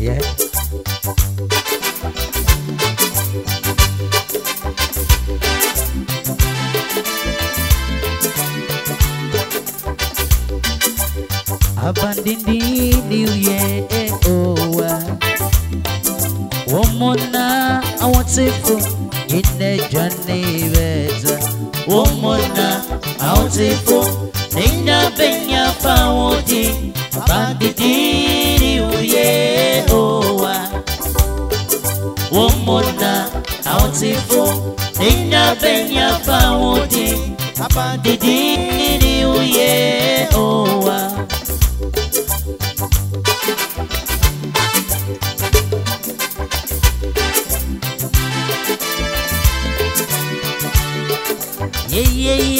Yeah. Abandindiliye owa? Omona awatifu Ineja niveza Omona awatifu Nina benya pawoti abandindi new year owa new year owa. Yeah, yeah, yeah.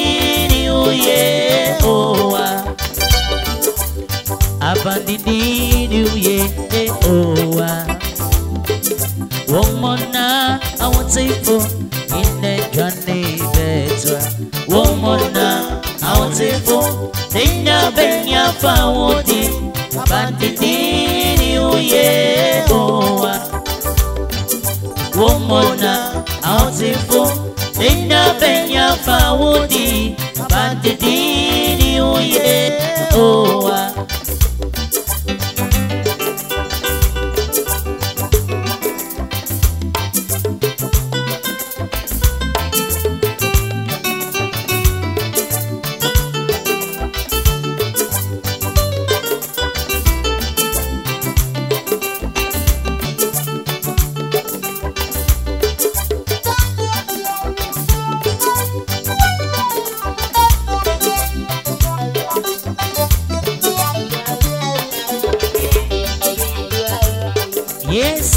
Abandindi New Year, oh, Womona, I want to for in the journey better. Womona, for Nina Benya Fawodi, Abandindi New Year, oh, Womona, for Nina Benya Fawodi, Abandindi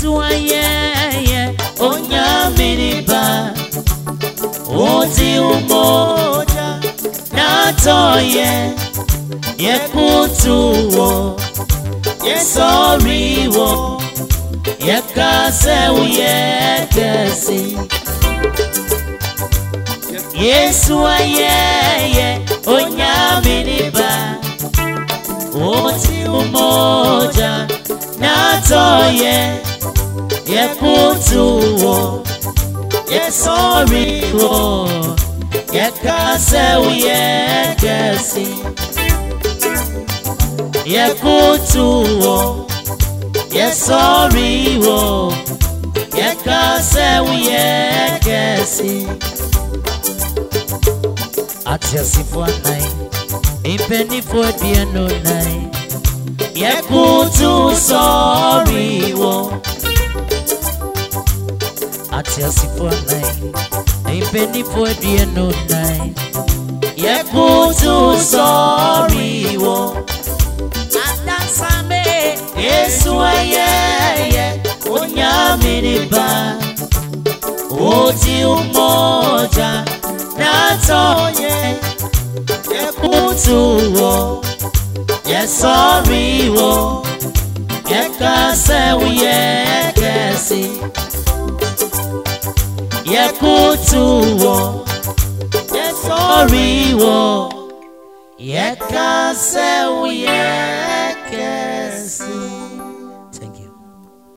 Yesu ayeye onyamiriba uti umoja natoye yekutuwo yesoriwo yekasewu yekesi Yesu ayeye onyamiriba uti umoja natoye yẹ kó tu wọ yẹ sọrí wọ yẹ kásẹ̀ wù yẹ kẹsì yẹ kó tu wọ yẹ sọrí wọ yẹ kásẹ̀ wù yẹ kẹsì. Àti ẹ̀sìn fún àná yìí, ìbẹ́ ní fún yẹ kó sọrí wọ. Sɔɔri wɔ atiasifo anan mpanyinfoɔ deɛ no nan yɛkutu sɔɔri wɔ adansame yesu ayɛyɛ onyaminiba oti umoja natoye jẹ́ kó tù wọ́n jẹ́ sórí wọ́n.